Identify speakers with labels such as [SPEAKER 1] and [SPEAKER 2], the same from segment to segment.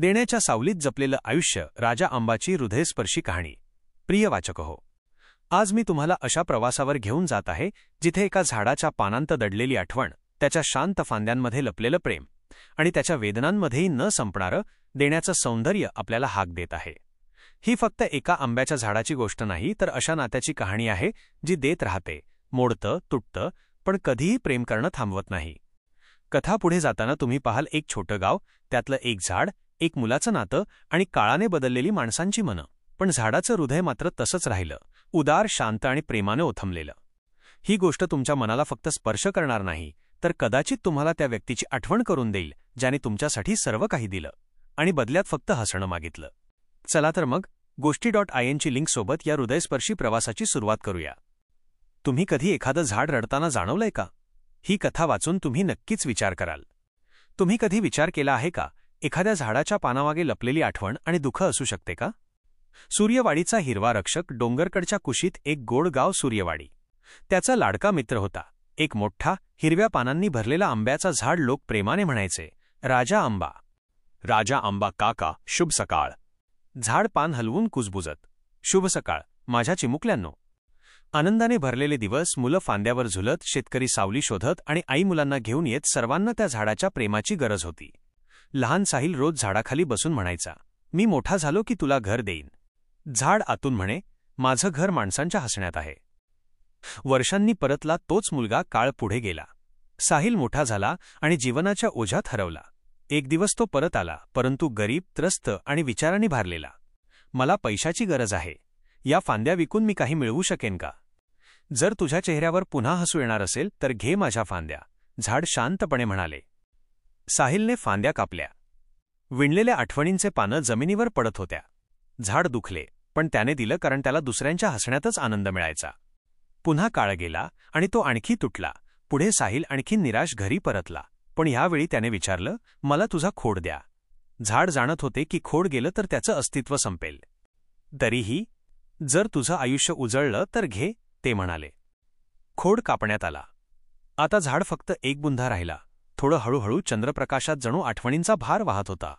[SPEAKER 1] देण्याच्या सावलीत जपलेलं आयुष्य राजा आंबाची हृदयस्पर्शी कहाणी. प्रिय वाचक हो आज मी तुम्हाला अशा प्रवासावर घेऊन जात आहे जिथे एका झाडाच्या पानांत दडलेली आठवण त्याच्या शांत फांद्यांमध्ये लपलेलं प्रेम आणि त्याच्या वेदनांमध्येही न संपणारं देण्याचं सौंदर्य आपल्याला हाक देत आहे. ही फक्त एका आंब्याच्या झाडाची गोष्ट नाही तर अशा नात्याची कहाणी आहे जी देत राहते मोडतं तुटतं पण कधीही प्रेम करणं थांबवत नाही. कथा पुढे जाताना तुम्ही पाहाल एक छोटं गाव त्यातलं एक झाड एक मुलाचं नातं आणि काळाने बदललेली माणसांची मनं. पण झाडाचं हृदय मात्र तसंच राहिलं. उदार शांत आणि प्रेमानं ओथंबलेलं. ही गोष्ट तुमच्या मनाला फक्त स्पर्श करणार नाही तर कदाचित तुम्हाला त्या व्यक्तीची आठवण करून देईल ज्याने तुमच्यासाठी सर्व काही दिलं. आणि बदल्यात फक्त हसणं मागितलं. चला तर मग गोष्टी डॉट आय एनची लिंकसोबत या हृदयस्पर्शी प्रवासाची सुरुवात करूया. तुम्ही कधी एखादं झाड रडताना जाणवलंय का? ही कथा वाचून तुम्ही नक्कीच विचार कराल. तुम्ही कधी विचार केला आहे का? एखाद्या झाडाच्या पानामागे लपलेली आठवण आणि दुःख असू शकते का? सूर्यवाडीचा हिरवा रक्षक डोंगरकडच्या कुशीत एक गोड गाव सूर्यवाडी. त्याचा लाडका मित्र होता. एक मोठा हिरव्या पानांनी भरलेला आंब्याचा झाड लोक प्रेमाने म्हणायचे राजा आंबा. राजा आंबा काका शुभ सकाळ. झाड पान हलवून कुजबुजत शुभ सकाळ माझ्या चिमुकल्यांनो. आनंदाने भरलेले दिवस मुलं फांद्यावर झुलत शेतकरी सावली शोधत आणि आई मुलांना घेऊन येत सर्वांना त्या झाडाच्या प्रेमाची गरज होती. लहान साहिल रोज झाडाखाली बसून म्हणायचा मी मोठा झालो की तुला घर देईन. झाड आतून म्हणे माझं घर माणसांच्या हसण्यात आहे. वर्षांनी परतला तोच मुलगा काळ पुढे गेला. साहिल मोठा झाला आणि जीवनाच्या ओझ्यात हरवला. एक दिवस तो परत आला परंतु गरीब त्रस्त आणि विचारांनी भारलेला. मला पैशाची गरज आहे. या फांद्या विकून मी काही मिळवू शकेन का? जर तुझ्या चेहऱ्यावर पुन्हा हसू येणार असेल तर घे माझ्या फांद्या. झाड शांतपणे म्हणाले. साहिलने फांद्या कापल्या. विणलेल्या आठवणींचे पानं जमिनीवर पडत होत्या. झाड दुखले पण त्याने दिलं कारण त्याला दुसऱ्यांच्या हसण्यातच आनंद मिळायचा. पुन्हा काळ गेला आणि तो आणखी तुटला. पुढे साहिल आणखी निराश घरी परतला. पण यावेळी त्याने विचारलं मला तुझा खोड द्या. झाड जाणत होते की खोड गेलं तर त्याचं अस्तित्व संपेल. तरीही जर तुझं आयुष्य उजळलं तर घे ते म्हणाले. खोड कापण्यात आला. आता झाड फक्त एक बुंधा राहिला. थोडं हळूहळू चंद्रप्रकाशात जणू आठवणींचा भार वाहत होता.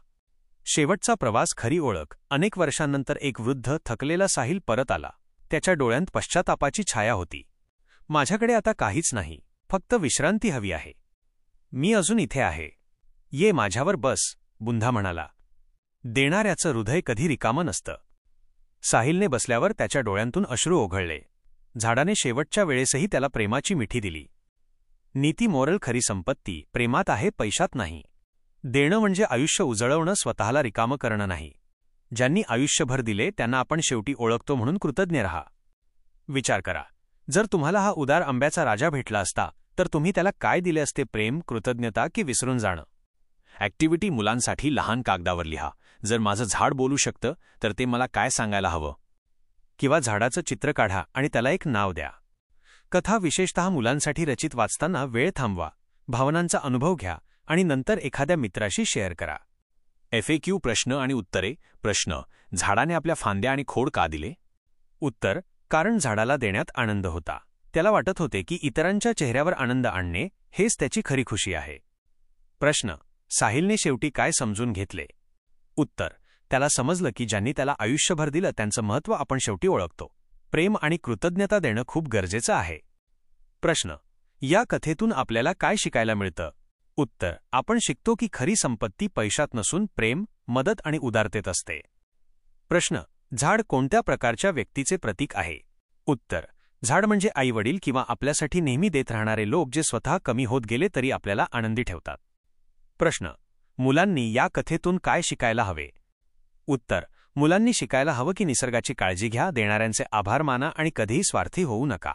[SPEAKER 1] शेवटचा प्रवास खरी ओळख. अनेक वर्षांनंतर एक वृद्ध थकलेला साहिल परत आला. त्याच्या डोळ्यांत पश्चातापाची छाया होती. माझ्याकडे आता काहीच नाही. फक्त विश्रांती हवी आहे. मी अजून इथे आहे. ये माझ्यावर बस बुंधा म्हणाला. देणाऱ्याचं हृदय कधी रिकामं नसतं. साहिलने बसल्यावर त्याच्या डोळ्यांतून अश्रू ओघळले. झाडाने शेवटच्या वेळेसही त्याला प्रेमाची मिठी दिली. नीती मोरल खरी संपत्ती प्रेमात आहे पैशात नाही. देणं म्हणजे आयुष्य उजळवणं स्वतःला रिकामं करणं नाही. ज्यांनी आयुष्यभर दिले त्यांना आपण शेवटी ओळखतो म्हणून कृतज्ञ रहा. विचार करा. जर तुम्हाला हा उदार आंब्याचा राजा भेटला असता तर तुम्ही त्याला काय दिले असते प्रेम कृतज्ञता की विसरून जाणं? ॲक्टिव्हिटी मुलांसाठी लहान कागदावर लिहा. जर माझं झाड बोलू शकतं तर ते मला काय सांगायला हवं? किंवा झाडाचं चित्र काढा आणि त्याला एक नाव द्या. कथा विशेषतः मुलांसाठी रचित वाचताना वेळ थांबवा. भावनांचा अनुभव घ्या आणि नंतर एखाद्या मित्राशी शेअर करा. एफएक्यू प्रश्न आणि उत्तरे. प्रश्न. झाडाने आपल्या फांद्या आणि खोड का दिले? उत्तर. कारण झाडाला देण्यात आनंद होता. त्याला वाटत होते की इतरांच्या चेहऱ्यावर आनंद आणणे हेच त्याची खरी खुशी आहे. प्रश्न. साहिलने शेवटी काय समजून घेतले? उत्तर. त्याला समजलं की ज्यांनी त्याला आयुष्यभर दिलं त्यांचं महत्त्व आपण शेवटी ओळखतो. प्रेम आणि कृतज्ञता देणं खूप गरजेचं आहे. प्रश्न. या कथेतून आपल्याला काय शिकायला मिळतं? उत्तर. आपण शिकतो की खरी संपत्ती पैशात नसून प्रेम मदत आणि उदारतेत असते. प्रश्न. झाड कोणत्या प्रकारच्या व्यक्तीचे प्रतीक आहे? उत्तर. झाड म्हणजे आईवडील किंवा आपल्यासाठी नेहमी देत राहणारे लोक जे स्वतः कमी होत गेले तरी आपल्याला आनंदी ठेवतात. प्रश्न. मुलांनी या कथेतून काय शिकायला हवे? उत्तर. मुलांनी शिकायला हवं की निसर्गाची काळजी घ्या देणाऱ्यांचे आभार माना आणि कधीही स्वार्थी होऊ नका.